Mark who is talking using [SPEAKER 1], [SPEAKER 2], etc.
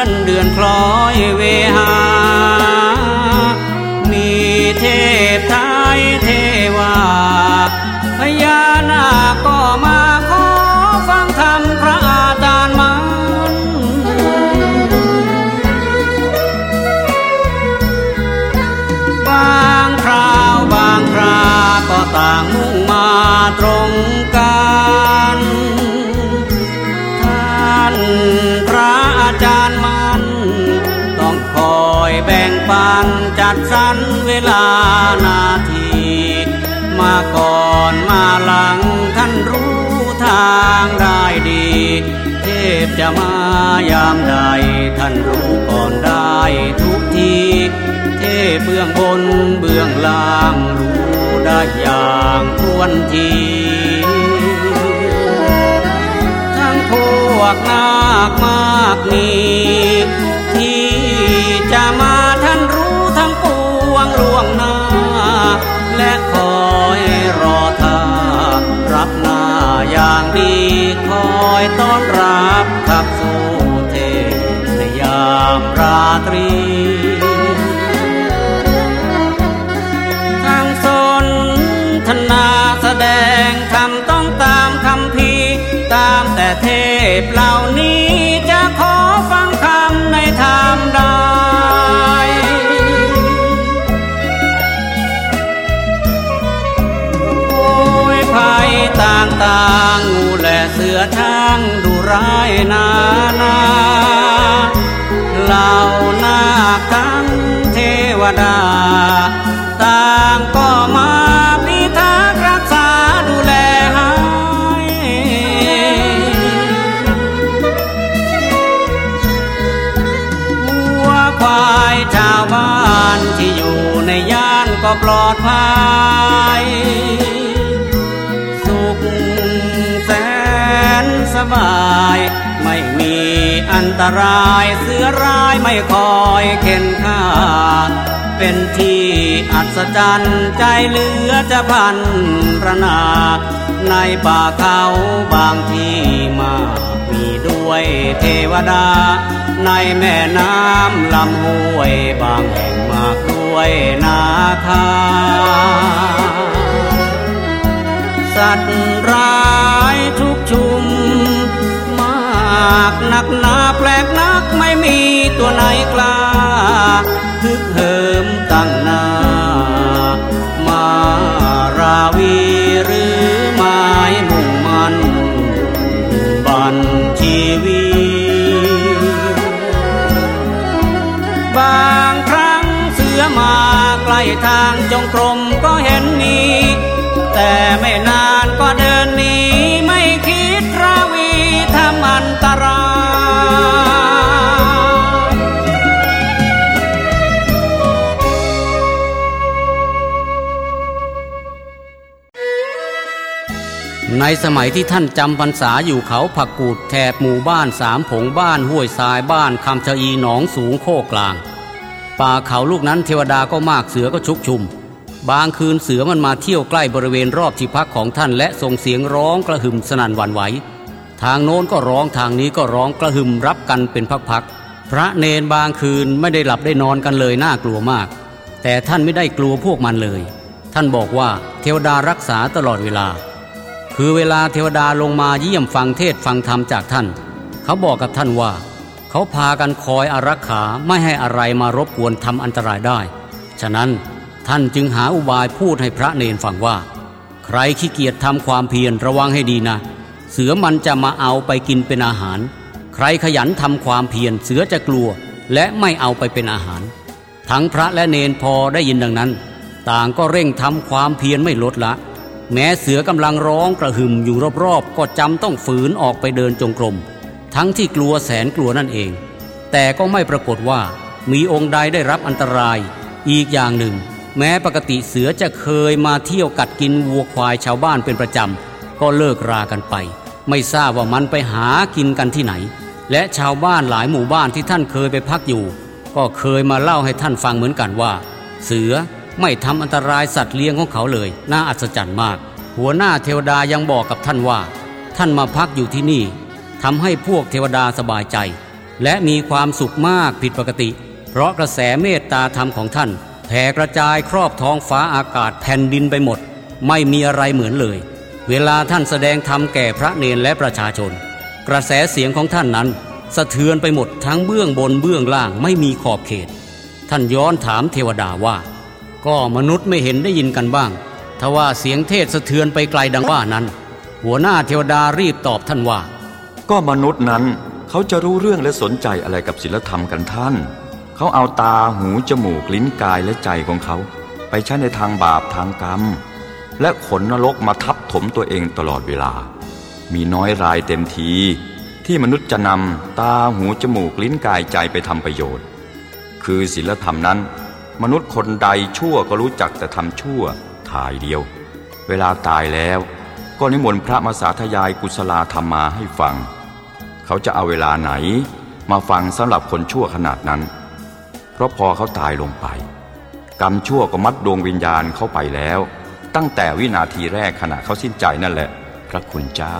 [SPEAKER 1] อนเดือนคล้อยเวหา มีเทพไทยเทวาพญานาคก็มาขอฟังธรรมพระอาจารย์มันบางคราวบางคราก็ต่างมุ่งมาตรง ดสรรเวลานาที มาก่อนมาหลังท่านรู้ทางได้ดี เทพจะมายามใด ท่านรู้ก่อนได้ทุกที เทพเบื้องบนเบื้องล่างรู้ได้อย่างทวนทีทั้งพวกนาคมากมี อนรับขับสู่เทพยามราตรีทางสนธนาแสดงคำต้องตามคำพีตามแต่เทพลา อช้างดูร้ายนานาเหล่านาคทั้งเทวดา ต่างก็มาพิทักษ์รักษาดูแลให้วัวควายชาวบ้านที่อยู่ในย่านก็ปลอดภัย สบาย ไม่มีอันตรายเสือร้ายไม่คอยเข็นฆ่า เป็นที่อัศจรรย์ใจเหลือจะพันระนา ในป่าเขาบางที่มา มีด้วยเทวดา ในแม่น้ำลำห้วยบางแห่งมากด้วยนาคา สัตว์ร้ายทุกชุม มากหนักหนาแปลกนักไม่มีตัวไหนกล้าฮึกเหิมตั้งหน้ามาราวีหรือไม้มุ่งมันบันชีวีบางครั้งเสือมาใกล้ทางจงกรมก็เห็นมี แต่ไม่นานก็เดินหนีไม่คิดราวีทำอันตรายในสมัยที่ท่านจำพรรษาอยู่เขาผักกูดแถบหมู่บ้านสามผงบ้านห้วยทรายบ้านคำชะอีหนองสูงโคกลาง ป่าเขาลูกนั้นเทวดาก็มากเสือก็ชุกชุม บางคืนเสือมันมาเที่ยวใกล้บริเวณรอบที่พักของท่านและส่งเสียงร้องกระหึ่มสนั่นหวั่นไหว ทางโน้นก็ร้องทางนี้ก็ร้องกระหึ่มรับกันเป็นพักๆ พระเนนบางคืนไม่ได้หลับได้นอนกันเลยน่ากลัวมาก แต่ท่านไม่ได้กลัวพวกมันเลย ท่านบอกว่าเทวดารักษาตลอดเวลา คือเวลาเทวดาลงมาเยี่ยมฟังเทศฟังธรรมจากท่าน เขาบอกกับท่านว่า เขาพากันคอยอารักขาไม่ให้อะไรมารบกวนทำอันตรายได้ ฉะนั้น ท่านจึงหาอุบายพูดให้พระเนนฟังว่า ใครขี้เกียจทำความเพียรระวังให้ดีนะ เสือมันจะมาเอาไปกินเป็นอาหาร ใครขยันทำความเพียรเสือจะกลัว และไม่เอาไปเป็นอาหาร ทั้งพระและเนนพอได้ยินดังนั้น ต่างก็เร่งทำความเพียรไม่ลดละ แม้เสือกำลังร้องกระหึ่มอยู่รอบๆก็จำต้องฝืนออกไปเดินจงกรม ทั้งที่กลัวแสนกลัวนั่นเอง แต่ก็ไม่ปรากฏว่ามีองค์ใดได้รับอันตราย อีกอย่างหนึ่ง แม้ปกติเสือจะเคยมาเที่ยวกัดกินวัวควายชาวบ้านเป็นประจำ ก็เลิกรากันไป ไม่ทราบว่ามันไปหากินกันที่ไหน และชาวบ้านหลายหมู่บ้านที่ท่านเคยไปพักอยู่ ก็เคยมาเล่าให้ท่านฟังเหมือนกันว่า เสือไม่ทำอันตรายสัตว์เลี้ยงของเขาเลย น่าอัศจรรย์มาก หัวหน้าเทวดายังบอกกับท่านว่า ท่านมาพักอยู่ที่นี่ทำให้พวกเทวดาสบายใจ และมีความสุขมากผิดปกติ เพราะกระแสเมตตาธรรมของท่าน แผ่กระจายครอบท้องฟ้าอากาศแผ่นดินไปหมด ไม่มีอะไรเหมือนเลย เวลาท่านแสดงธรรมแก่พระเนรและประชาชน กระแสเสียงของท่านนั้น สะเทือนไปหมดทั้งเบื้องบนเบื้องล่างไม่มีขอบเขต ท่านย้อนถามเทวดาว่า ก็มนุษย์ไม่เห็นได้ยินกันบ้างทว่าเสียงเทศสะเทือนไปไกลดังว่านั้น หัวหน้าเทวดารีบตอบท่านว่า
[SPEAKER 2] ก็มนุษย์นั้นเขาจะรู้เรื่องและสนใจอะไรกับศีลธรรมกันท่าน เขาเอาตาหูจมูกลิ้นกายและใจของเขา ไปใช้ในทางบาปทางกรรม และขนนรกมาทับถมตัวเองตลอดเวลา มีน้อยรายเต็มที ที่มนุษย์จะนำตาหูจมูกลิ้นกายใจไปทำประโยชน์ คือศีลธรรมนั้น มนุษย์คนใดชั่วก็รู้จักแต่ทำชั่วถ่ายเดียว เวลาตายแล้ว ก็นิมนต์พระมาสาธยายกุศลธรรมมาให้ฟัง เขาจะเอาเวลาไหน มาฟังสำหรับคนชั่วขนาดนั้น ราะพอเขาตายลงไป กรรมชั่วก็มัดดวงวิญญาณเขาไปแล้ว ตั้งแต่วินาทีแรกขณะเขาสิ้นใจนั่นแหละ พระคุณเจ้า